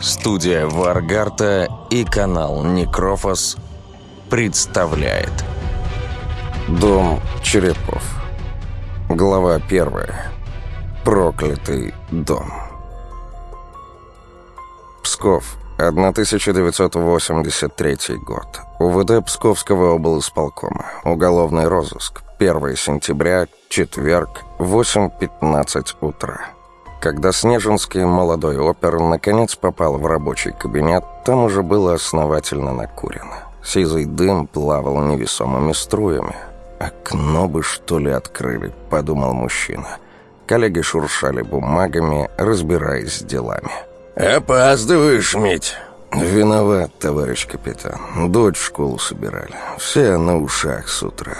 Студия Варгарта и канал Некрофос представляет Дом черепов Глава первая Проклятый дом Псков, 1983 год. УВД Псковского облсполкома. Уголовный розыск. 1 сентября, четверг, 8.15 утра. Когда Снежинский молодой опер наконец попал в рабочий кабинет, там уже было основательно накурено. Сизый дым плавал невесомыми струями. «Окно бы, что ли, открыли», — подумал мужчина. Коллеги шуршали бумагами, разбираясь с делами. «Опаздываешь, Мить!» «Виноват, товарищ капитан. Дочь в школу собирали. Все на ушах с утра».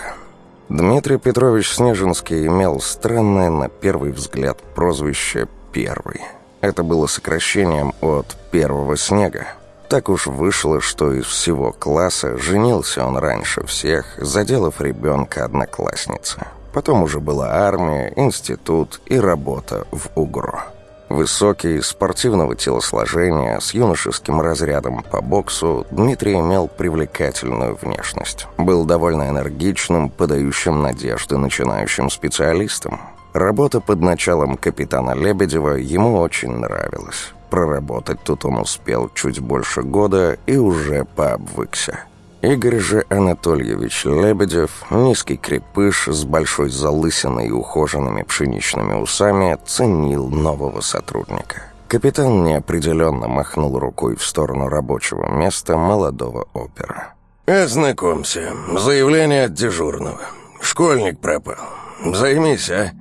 Дмитрий Петрович Снежинский имел странное, на первый взгляд, прозвище «Первый». Это было сокращением от «первого снега». Так уж вышло, что из всего класса женился он раньше всех, заделав ребенка одноклассницы. Потом уже была армия, институт и работа в УГРО. Высокий, спортивного телосложения, с юношеским разрядом по боксу, Дмитрий имел привлекательную внешность. Был довольно энергичным, подающим надежды начинающим специалистам. Работа под началом капитана Лебедева ему очень нравилась. Проработать тут он успел чуть больше года и уже пообвыкся. Игорь же Анатольевич Лебедев, низкий крепыш с большой залысиной и ухоженными пшеничными усами, ценил нового сотрудника. Капитан неопределенно махнул рукой в сторону рабочего места молодого опера. «Ознакомься. Заявление от дежурного. Школьник пропал. Займись, а?»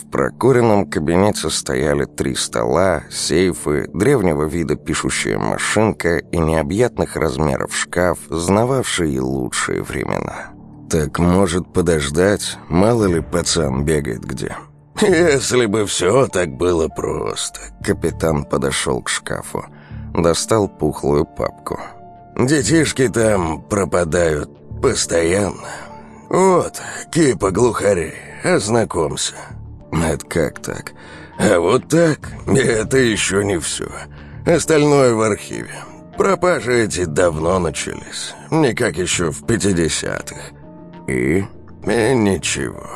В прокуренном кабинете стояли три стола, сейфы, древнего вида пишущая машинка и необъятных размеров шкаф, знававший лучшие времена. Так может подождать, мало ли пацан бегает где. «Если бы все так было просто». Капитан подошел к шкафу, достал пухлую папку. «Детишки там пропадают постоянно. Вот, кипа глухарей, ознакомься». «Это как так?» «А вот так? Это еще не все. Остальное в архиве. Пропажи эти давно начались. Не как еще в 50-х. И?» «И ничего».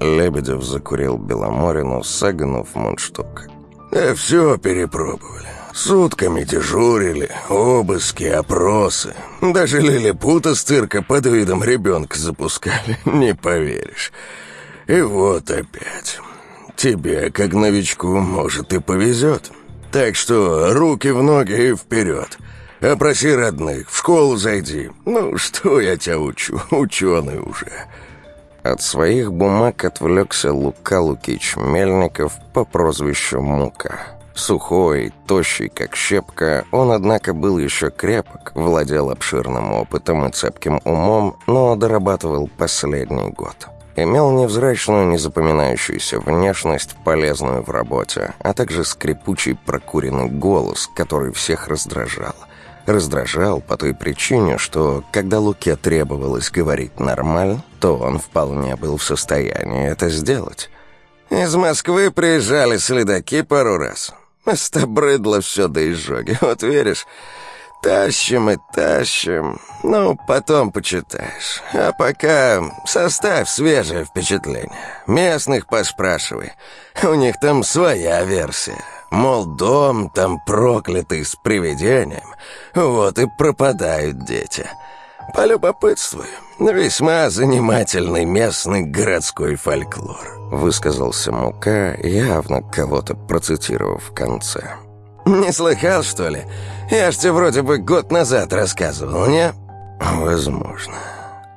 Лебедев закурил Беломорину, согнув мундштук. «Да все перепробовали. Сутками дежурили, обыски, опросы. Даже лилипута с цирка под видом ребенка запускали, не поверишь. И вот опять. Тебе, как новичку, может и повезет. Так что руки в ноги и вперед. Опроси родных, в школу зайди. Ну, что я тебя учу, ученый уже». От своих бумаг отвлекся Лука Лукич Мельников по прозвищу Мука. Сухой, тощий, как щепка, он, однако, был еще крепок, владел обширным опытом и цепким умом, но дорабатывал последний год. Имел невзрачную, незапоминающуюся внешность, полезную в работе, а также скрипучий прокуренный голос, который всех раздражал. Раздражал по той причине, что, когда Луке требовалось говорить нормально, то он вполне был в состоянии это сделать. «Из Москвы приезжали следаки пару раз. Стобрыдло все до изжоги, вот веришь?» Тащим и тащим. Ну, потом почитаешь. А пока составь свежее впечатление. Местных поспрашивай. У них там своя версия. Мол, дом там проклятый с привидением. Вот и пропадают дети. Полюбопытствуй. Весьма занимательный местный городской фольклор. Высказался Мука, явно кого-то процитировав в конце. «Не слыхал, что ли? Я ж тебе вроде бы год назад рассказывал, не?» «Возможно».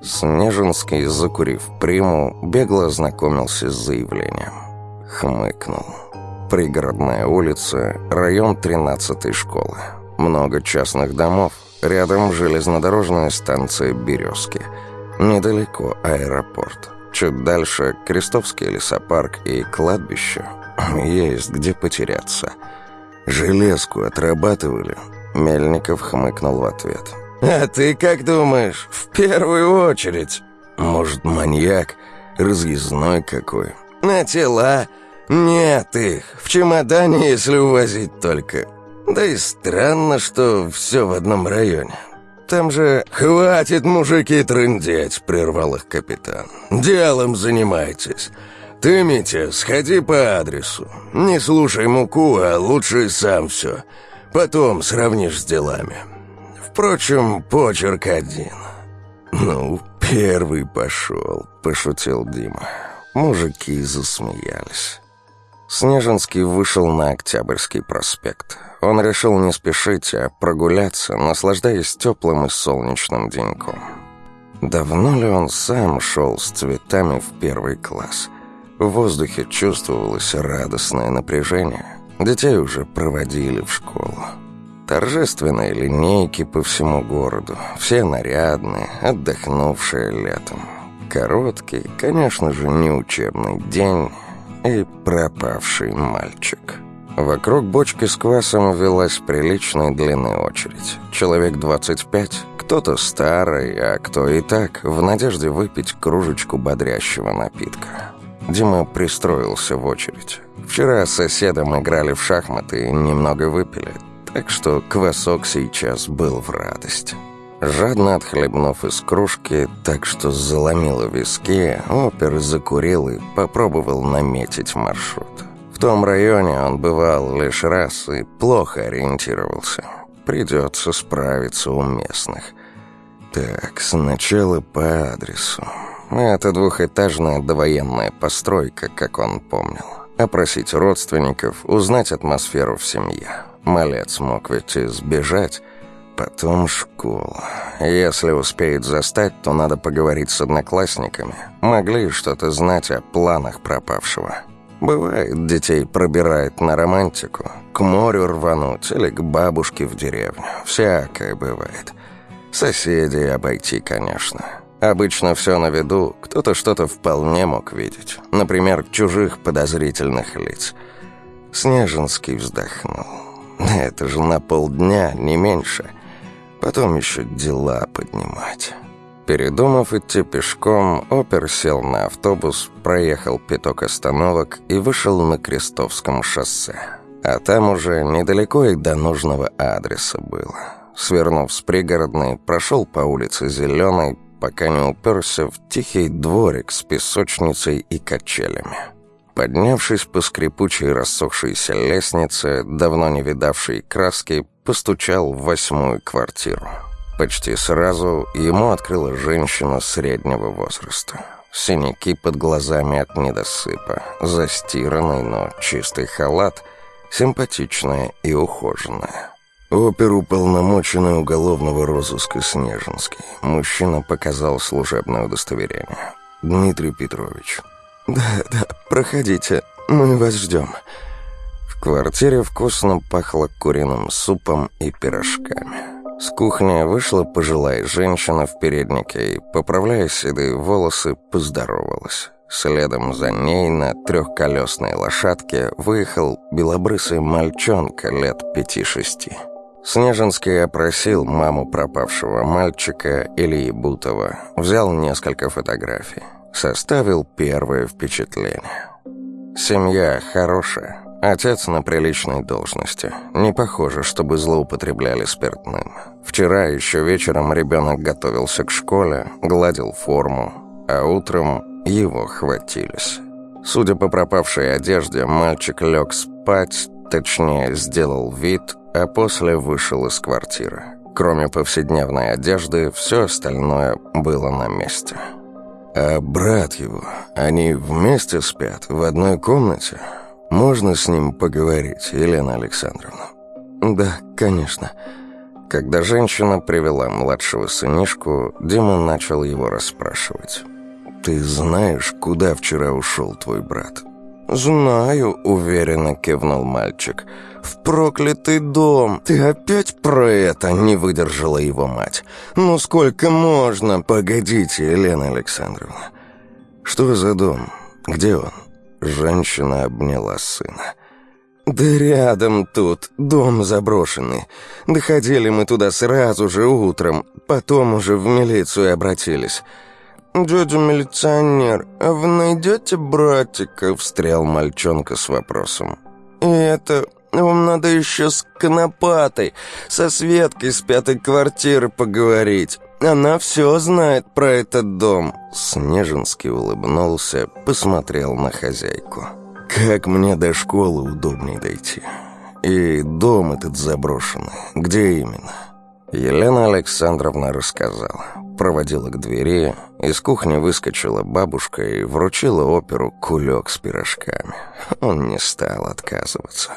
Снежинский, закурив приму, бегло ознакомился с заявлением. Хмыкнул. Пригородная улица, район 13-й школы. Много частных домов. Рядом железнодорожная станция «Березки». Недалеко аэропорт. Чуть дальше Крестовский лесопарк и кладбище. Есть где потеряться. «Железку отрабатывали?» Мельников хмыкнул в ответ. «А ты как думаешь? В первую очередь?» «Может, маньяк? Разъездной какой?» «На тела. «Нет их. В чемодане, если увозить только. Да и странно, что все в одном районе. Там же хватит, мужики, трындеть», — прервал их капитан. «Делом занимайтесь. Ты, Митя, сходи по адресу. Не слушай муку, а лучше сам все. Потом сравнишь с делами. Впрочем, почерк один». «Ну, первый пошел», — пошутил Дима. Мужики засмеялись. Снежинский вышел на Октябрьский проспект. Он решил не спешить, а прогуляться, наслаждаясь теплым и солнечным деньком. Давно ли он сам шел с цветами в первый класс? В воздухе чувствовалось радостное напряжение. Детей уже проводили в школу. Торжественные линейки по всему городу, все нарядные, отдохнувшие летом. Короткий, конечно же, не учебный день и пропавший мальчик. Вокруг бочки с квасом велась приличная длинная очередь. Человек 25, кто-то старый, а кто и так, в надежде выпить кружечку бодрящего напитка. Дима пристроился в очередь. Вчера с соседом играли в шахматы и немного выпили, так что квасок сейчас был в радость. Жадно отхлебнув из кружки, так что заломило виски, опер закурил и попробовал наметить маршрут. В том районе он бывал лишь раз и плохо ориентировался. Придется справиться у местных. Так, сначала по адресу. Это двухэтажная довоенная постройка, как он помнил. Опросить родственников, узнать атмосферу в семье. Малец мог ведь и сбежать. Потом школа. Если успеет застать, то надо поговорить с одноклассниками. Могли что-то знать о планах пропавшего. Бывает, детей пробирает на романтику. К морю рвануть или к бабушке в деревню. Всякое бывает. Соседей обойти, конечно. Обычно все на виду, кто-то что-то вполне мог видеть. Например, чужих подозрительных лиц. Снежинский вздохнул. Это же на полдня, не меньше. Потом еще дела поднимать. Передумав идти пешком, опер сел на автобус, проехал пяток остановок и вышел на Крестовском шоссе. А там уже недалеко и до нужного адреса было. Свернув с пригородной, прошел по улице Зеленой, пока не уперся в тихий дворик с песочницей и качелями. Поднявшись по скрипучей рассохшейся лестнице, давно не видавшей краски, постучал в восьмую квартиру. Почти сразу ему открыла женщина среднего возраста. Синяки под глазами от недосыпа, застиранный, но чистый халат, симпатичная и ухоженная. Оперуполномоченный уголовного розыска Снежинский. Мужчина показал служебное удостоверение. «Дмитрий Петрович». «Да, да, проходите, мы вас ждем». В квартире вкусно пахло куриным супом и пирожками. С кухни вышла пожилая женщина в переднике и, поправляя седые волосы, поздоровалась. Следом за ней на трехколесной лошадке выехал белобрысый мальчонка лет пяти-шести. Снежинский опросил маму пропавшего мальчика Ильи Бутова, взял несколько фотографий, составил первое впечатление. Семья хорошая, Отец на приличной должности. Не похоже, чтобы злоупотребляли спиртным. Вчера еще вечером ребенок готовился к школе, гладил форму, а утром его хватились. Судя по пропавшей одежде, мальчик лег спать, точнее, сделал вид, а после вышел из квартиры. Кроме повседневной одежды, все остальное было на месте. А брат его, они вместе спят, в одной комнате? «Можно с ним поговорить, Елена Александровна?» «Да, конечно». Когда женщина привела младшего сынишку, Дима начал его расспрашивать. «Ты знаешь, куда вчера ушел твой брат?» «Знаю», — уверенно кивнул мальчик. «В проклятый дом! Ты опять про это?» — не выдержала его мать. «Ну сколько можно?» «Погодите, Елена Александровна. Что за дом? Где он?» Женщина обняла сына. «Да рядом тут, дом заброшенный. Доходили мы туда сразу же утром, потом уже в милицию обратились. «Дядя милиционер, а вы найдете братика?» — встрял мальчонка с вопросом. «И это... Вам надо еще с Конопатой, со Светкой с пятой квартиры поговорить. Она все знает про этот дом». Снежинский улыбнулся, посмотрел на хозяйку. «Как мне до школы удобнее дойти? И дом этот заброшенный, где именно?» Елена Александровна рассказала. Проводила к двери, из кухни выскочила бабушка и вручила оперу кулек с пирожками. Он не стал отказываться.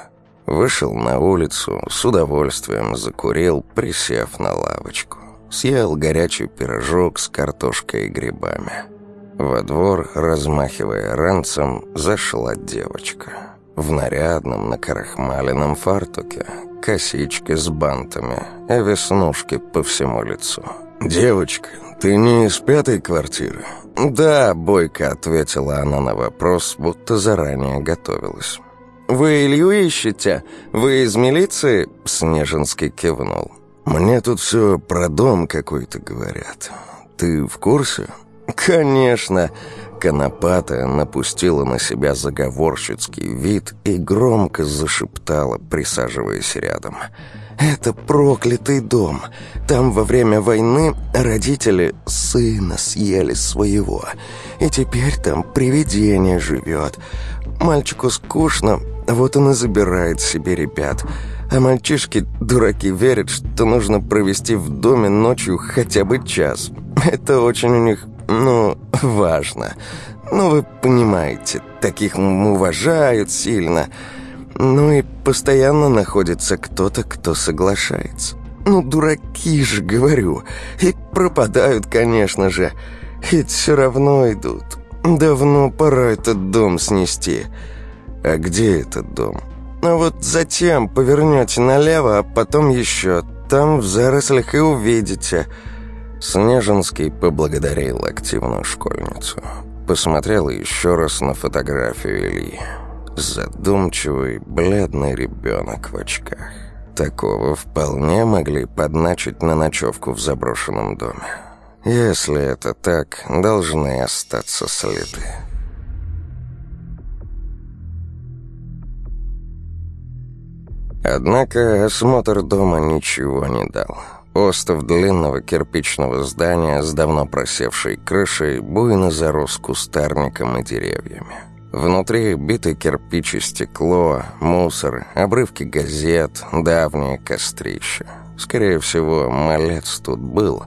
Вышел на улицу, с удовольствием закурил, присев на лавочку. Съел горячий пирожок с картошкой и грибами. Во двор, размахивая ранцем, зашла девочка. В нарядном, накрахмаленном фартуке, косички с бантами и веснушки по всему лицу. «Девочка, ты не из пятой квартиры?» «Да», — бойко ответила она на вопрос, будто заранее готовилась. «Вы Илью ищете? Вы из милиции?» — Снежинский кивнул. «Мне тут все про дом какой-то говорят. Ты в курсе?» «Конечно!» Конопата напустила на себя заговорщицкий вид и громко зашептала, присаживаясь рядом. «Это проклятый дом. Там во время войны родители сына съели своего. И теперь там привидение живет. Мальчику скучно, вот он и забирает себе ребят. А мальчишки, дураки, верят, что нужно провести в доме ночью хотя бы час. Это очень у них ну, важно. Ну, вы понимаете, таких уважают сильно. Ну и постоянно находится кто-то, кто соглашается. Ну, дураки же, говорю. И пропадают, конечно же. Ведь все равно идут. Давно пора этот дом снести. А где этот дом? Ну вот затем повернете налево, а потом еще. Там в зарослях и увидите. Снежинский поблагодарил активную школьницу. Посмотрел еще раз на фотографию Ильи. Задумчивый, бледный ребенок в очках. Такого вполне могли подначить на ночевку в заброшенном доме. Если это так, должны остаться следы. Однако осмотр дома ничего не дал. Остов длинного кирпичного здания с давно просевшей крышей буйно зарос кустарником и деревьями. Внутри битый кирпич и стекло, мусор, обрывки газет, давние кострища. Скорее всего, малец тут был,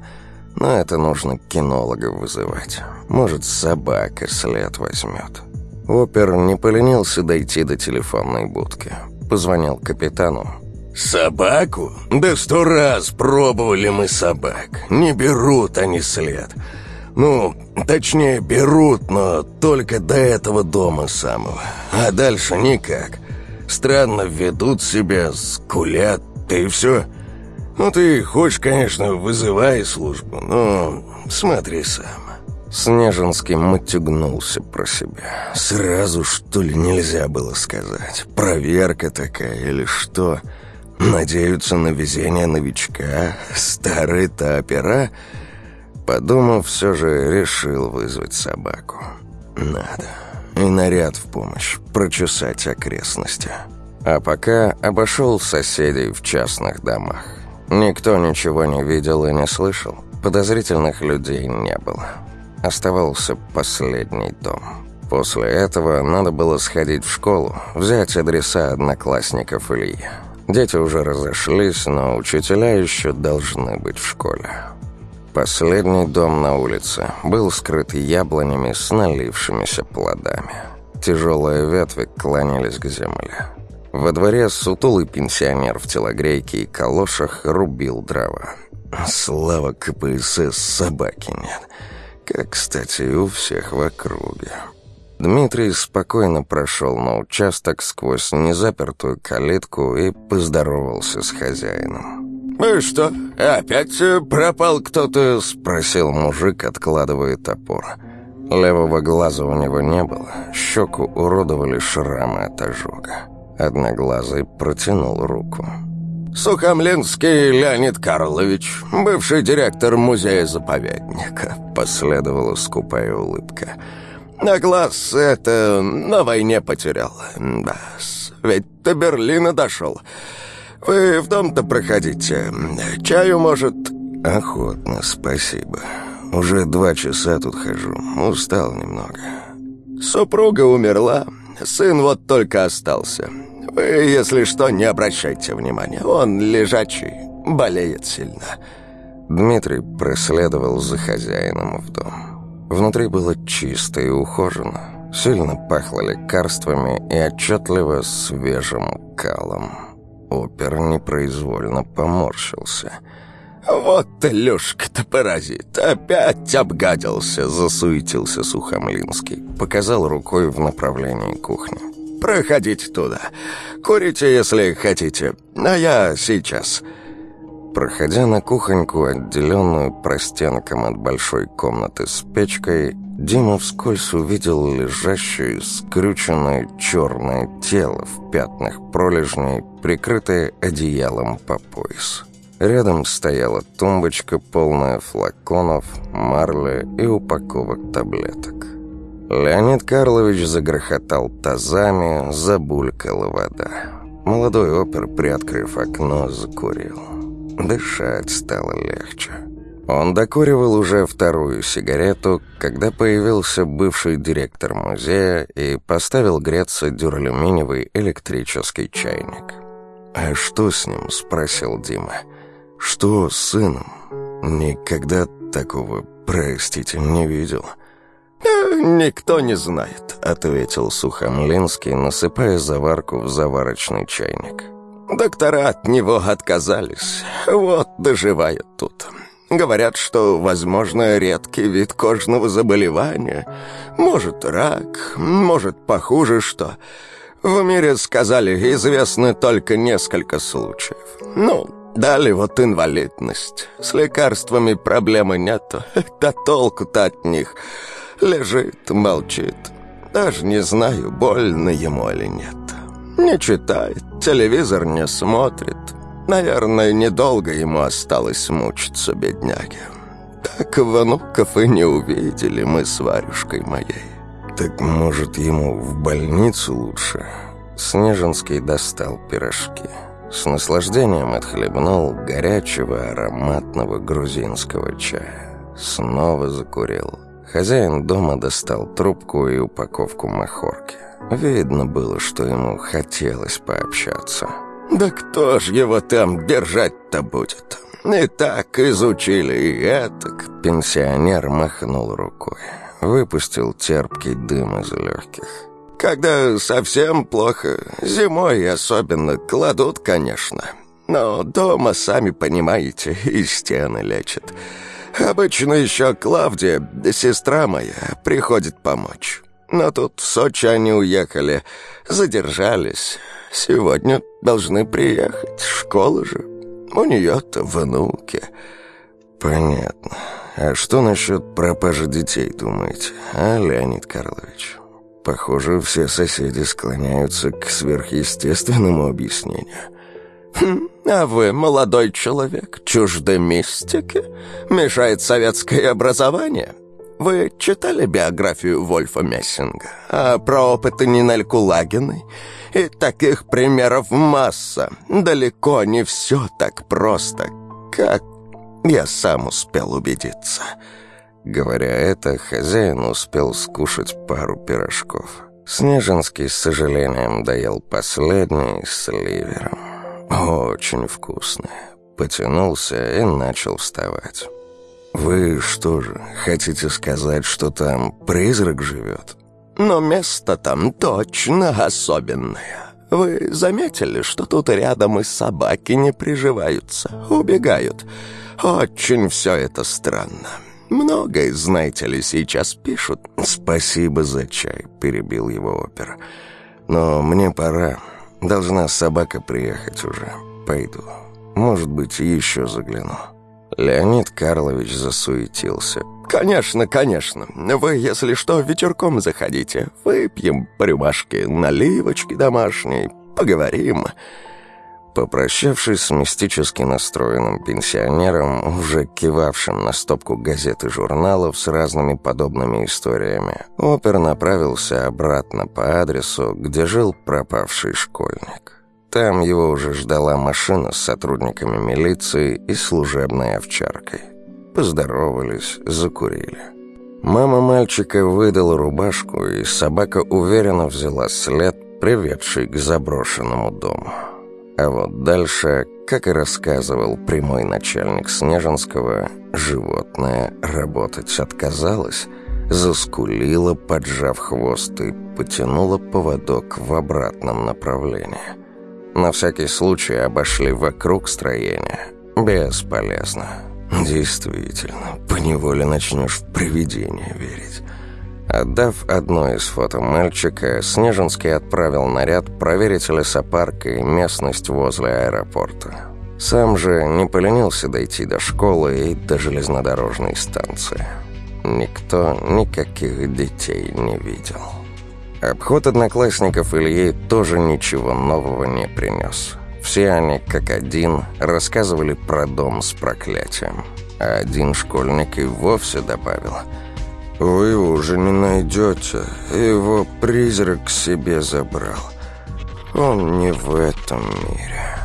но это нужно кинолога вызывать. Может, собака след возьмет. Опер не поленился дойти до телефонной будки. Позвонил капитану, «Собаку? Да сто раз пробовали мы собак. Не берут они след. Ну, точнее, берут, но только до этого дома самого. А дальше никак. Странно ведут себя, скулят, да и все. Ну, ты хочешь, конечно, вызывай службу, но смотри сам». Снежинский матюгнулся про себя. «Сразу, что ли, нельзя было сказать? Проверка такая или что?» Надеются на везение новичка, старые-то опера. Подумав, все же решил вызвать собаку. Надо. И наряд в помощь, прочесать окрестности. А пока обошел соседей в частных домах. Никто ничего не видел и не слышал. Подозрительных людей не было. Оставался последний дом. После этого надо было сходить в школу, взять адреса одноклассников Ильи. Дети уже разошлись, но учителя еще должны быть в школе. Последний дом на улице был скрыт яблонями с налившимися плодами. Тяжелые ветви клонились к земле. Во дворе сутулый пенсионер в телогрейке и калошах рубил дрова. Слава КПСС, собаки нет. Как, кстати, у всех в округе. Дмитрий спокойно прошел на участок сквозь незапертую калитку и поздоровался с хозяином. «Ну что, опять э, пропал кто-то?» — спросил мужик, откладывая топор. Левого глаза у него не было, щеку уродовали шрамы от ожога. Одноглазый протянул руку. «Сухомлинский Леонид Карлович, бывший директор музея-заповедника», — последовала скупая улыбка. «На глаз это на войне потерял. Да, ведь до Берлина дошел. Вы в дом-то проходите. Чаю, может...» «Охотно, спасибо. Уже два часа тут хожу. Устал немного». «Супруга умерла. Сын вот только остался. Вы, если что, не обращайте внимания. Он лежачий, болеет сильно». Дмитрий проследовал за хозяином в дом. Внутри было чисто и ухожено. Сильно пахло лекарствами и отчетливо свежим калом. Опер непроизвольно поморщился. «Вот ты, Лёшка-то паразит, опять обгадился!» Засуетился Сухомлинский. Показал рукой в направлении кухни. «Проходите туда. Курите, если хотите. А я сейчас...» Проходя на кухоньку, отделенную простенком от большой комнаты с печкой, Дима вскользь увидел лежащее, скрюченное черное тело в пятнах пролежней, прикрытое одеялом по пояс. Рядом стояла тумбочка, полная флаконов, марли и упаковок таблеток. Леонид Карлович загрохотал тазами, забулькала вода. Молодой опер, приоткрыв окно, закурил. Дышать стало легче. Он докуривал уже вторую сигарету, когда появился бывший директор музея и поставил греться дюралюминиевый электрический чайник. «А что с ним?» – спросил Дима. «Что с сыном? Никогда такого, простите, не видел». «Никто не знает», — ответил Сухомлинский, насыпая заварку в заварочный чайник. «Доктора от него отказались. Вот доживает тут. Говорят, что, возможно, редкий вид кожного заболевания. Может, рак, может, похуже что. В мире, сказали, известны только несколько случаев. Ну, Дали вот инвалидность. С лекарствами проблемы нету. Да толку-то от них. Лежит, молчит. Даже не знаю, больно ему или нет. Не читает, телевизор не смотрит. Наверное, недолго ему осталось мучиться, бедняги. Так внуков и не увидели мы с Варюшкой моей. Так, может, ему в больницу лучше? Снежинский достал пирожки. С наслаждением отхлебнул горячего ароматного грузинского чая. Снова закурил. Хозяин дома достал трубку и упаковку махорки. Видно было, что ему хотелось пообщаться. «Да кто ж его там держать-то будет? И так изучили, и этак». Пенсионер махнул рукой. Выпустил терпкий дым из легких. Когда совсем плохо, зимой особенно, кладут, конечно. Но дома, сами понимаете, и стены лечат. Обычно еще Клавдия, сестра моя, приходит помочь. Но тут в Сочи они уехали, задержались. Сегодня должны приехать, школа же. У нее-то внуки. Понятно. А что насчет пропажи детей, думаете, а, Леонид Карлович? Похоже, все соседи склоняются к сверхъестественному объяснению. Хм, а вы, молодой человек, чужды мистики? Мешает советское образование? Вы читали биографию Вольфа Мессинга? А про опыты Нинель Кулагиной? И таких примеров масса. Далеко не все так просто, как я сам успел убедиться». Говоря это, хозяин успел скушать пару пирожков. Снежинский с сожалением доел последний с ливером. Очень вкусный. Потянулся и начал вставать. «Вы что же, хотите сказать, что там призрак живет?» «Но место там точно особенное. Вы заметили, что тут рядом и собаки не приживаются, убегают? Очень все это странно. Многое, знаете ли, сейчас пишут». «Спасибо за чай», — перебил его опер. «Но мне пора. Должна собака приехать уже. Пойду. Может быть, еще загляну». Леонид Карлович засуетился. «Конечно, конечно. Вы, если что, вечерком заходите. Выпьем по рюмашке наливочки домашней, поговорим». Попрощавшись с мистически настроенным пенсионером, уже кивавшим на стопку газет и журналов с разными подобными историями, опер направился обратно по адресу, где жил пропавший школьник. Там его уже ждала машина с сотрудниками милиции и служебной овчаркой. Поздоровались, закурили. Мама мальчика выдала рубашку, и собака уверенно взяла след, приведший к заброшенному дому. А вот дальше, как и рассказывал прямой начальник Снежинского, животное работать отказалось, заскулило, поджав хвост и потянуло поводок в обратном направлении. На всякий случай обошли вокруг строения. Бесполезно. Действительно, поневоле начнешь в привидение верить. Отдав одно из фото мальчика, Снежинский отправил наряд проверить лесопарк и местность возле аэропорта. Сам же не поленился дойти до школы и до железнодорожной станции. Никто никаких детей не видел. Обход одноклассников Ильи тоже ничего нового не принес. Все они, как один, рассказывали про дом с проклятием. А один школьник и вовсе добавил – вы его уже не найдете. Его призрак себе забрал. Он не в этом мире.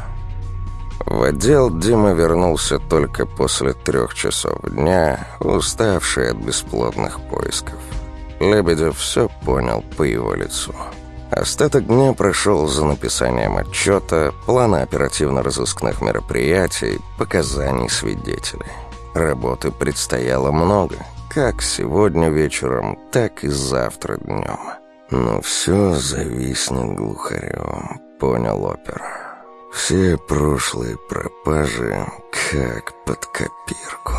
В отдел Дима вернулся только после трех часов дня, уставший от бесплодных поисков. Лебедев все понял по его лицу. Остаток дня прошел за написанием отчета, плана оперативно-розыскных мероприятий, показаний свидетелей. Работы предстояло много – как сегодня вечером, так и завтра днем. Но все зависнет глухарем, понял опер. Все прошлые пропажи как под копирку.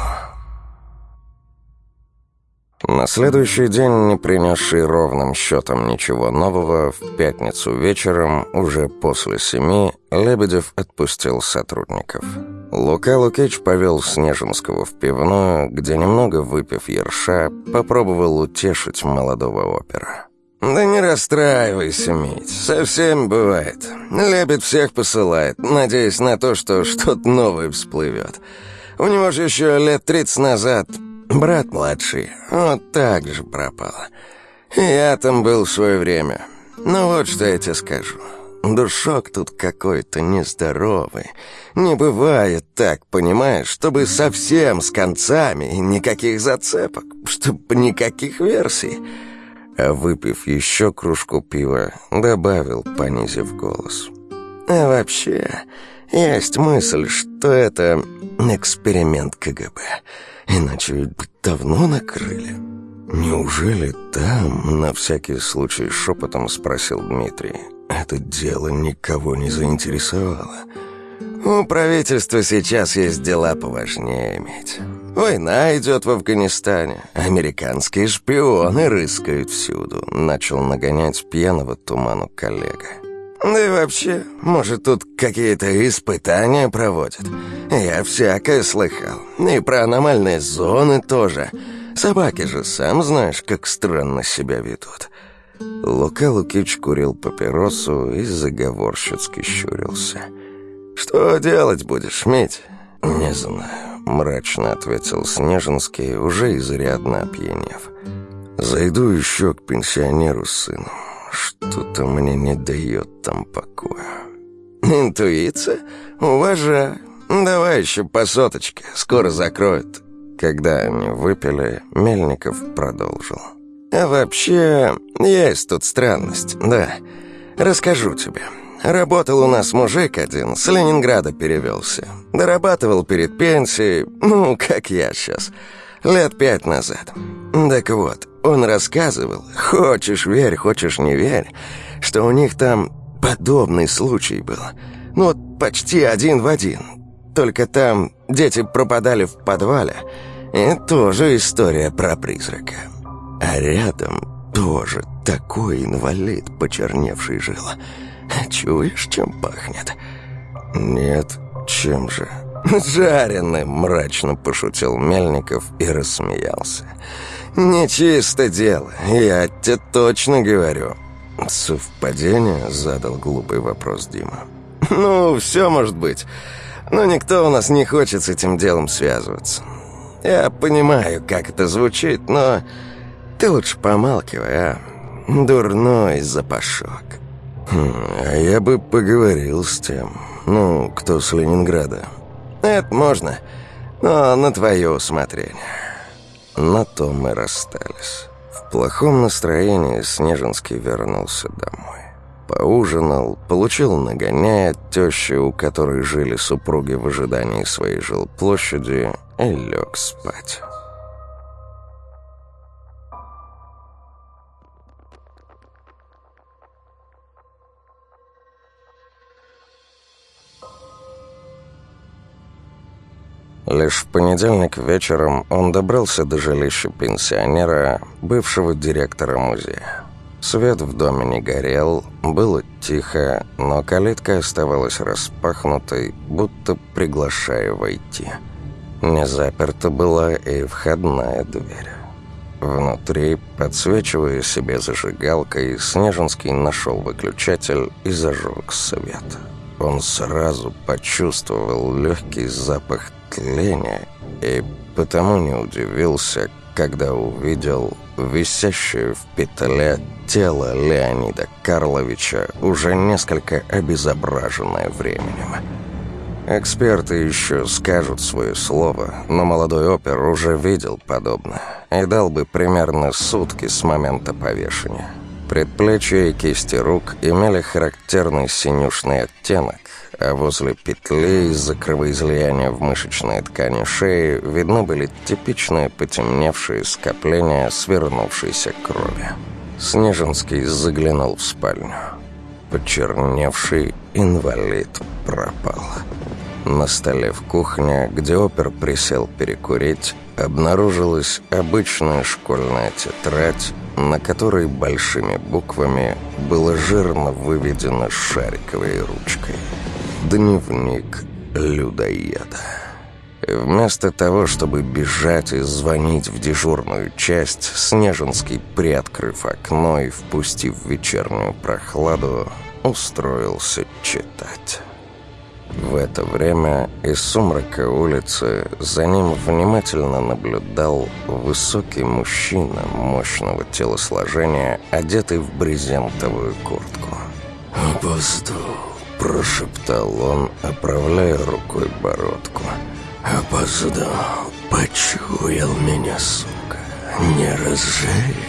На следующий день, не принесший ровным счетом ничего нового, в пятницу вечером, уже после семи, Лебедев отпустил сотрудников. Лука Лукич повел Снежинского в пивную, где, немного выпив ерша, попробовал утешить молодого опера. «Да не расстраивайся, Мить, совсем бывает. Лебедь всех посылает, надеясь на то, что что-то новое всплывет. У него же еще лет тридцать назад Брат младший вот так же пропал. Я там был в свое время. Ну вот что я тебе скажу. Душок тут какой-то нездоровый. Не бывает так, понимаешь, чтобы совсем с концами и никаких зацепок, чтобы никаких версий. А выпив еще кружку пива, добавил, понизив голос. А вообще, есть мысль, что это эксперимент КГБ. Иначе ведь давно накрыли. Неужели там, на всякий случай шепотом спросил Дмитрий, это дело никого не заинтересовало? У правительства сейчас есть дела поважнее иметь. Война идет в Афганистане, американские шпионы рыскают всюду, начал нагонять пьяного туману коллега. Да и вообще, может, тут какие-то испытания проводят. Я всякое слыхал. И про аномальные зоны тоже. Собаки же, сам знаешь, как странно себя ведут. Лука Лукич курил папиросу и заговорщицки щурился. «Что делать будешь, Мить?» «Не знаю», — мрачно ответил Снежинский, уже изрядно опьянев. «Зайду еще к пенсионеру с сыном. Что-то мне не дает там покоя. Интуиция? Уважаю. Давай еще по соточке, скоро закроют. Когда они выпили, Мельников продолжил. А вообще, есть тут странность, да. Расскажу тебе. Работал у нас мужик один, с Ленинграда перевелся. Дорабатывал перед пенсией, ну, как я сейчас, лет пять назад. Так вот, он рассказывал, хочешь верь, хочешь не верь, что у них там подобный случай был. Ну вот почти один в один. Только там дети пропадали в подвале. И тоже история про призрака. А рядом тоже такой инвалид, почерневший жил. Чуешь, чем пахнет? Нет, чем же? Жареным, мрачно пошутил Мельников и рассмеялся. «Нечисто дело, я тебе точно говорю». «Совпадение?» — задал глупый вопрос Дима. Ну, все может быть. Но никто у нас не хочет с этим делом связываться. Я понимаю, как это звучит, но ты лучше помалкивай, а? Дурной запашок. Хм, а я бы поговорил с тем, ну, кто с Ленинграда. Это можно, но на твое усмотрение. На то мы расстались. В плохом настроении Снежинский вернулся домой. Поужинал, получил нагоняя от тещи, у которой жили супруги в ожидании своей жилплощади, и лег спать. Лишь в понедельник вечером он добрался до жилища пенсионера, бывшего директора музея. Свет в доме не горел, было тихо, но калитка оставалась распахнутой, будто приглашая войти. Не заперта была и входная дверь. Внутри, подсвечивая себе зажигалкой, Снежинский нашел выключатель и зажег свет. Он сразу почувствовал легкий запах тления и потому не удивился, когда увидел висящее в петле тело Леонида Карловича, уже несколько обезображенное временем. Эксперты еще скажут свое слово, но молодой опер уже видел подобное и дал бы примерно сутки с момента повешения. Предплечья и кисти рук имели характерный синюшный оттенок, а возле петли из-за кровоизлияния в мышечной ткани шеи видны были типичные потемневшие скопления свернувшейся крови. Снежинский заглянул в спальню. Почерневший инвалид пропал. На столе в кухне, где опер присел перекурить, обнаружилась обычная школьная тетрадь, на которой большими буквами было жирно выведено шариковой ручкой – Дневник людоеда. Вместо того, чтобы бежать и звонить в дежурную часть, Снежинский, приоткрыв окно и впустив вечернюю прохладу, устроился читать. В это время из сумрака улицы за ним внимательно наблюдал высокий мужчина мощного телосложения, одетый в брезентовую куртку. «Опоздал», Прошептал он, оправляя рукой бородку. Опоздал, почуял меня, сука. Не разжалил.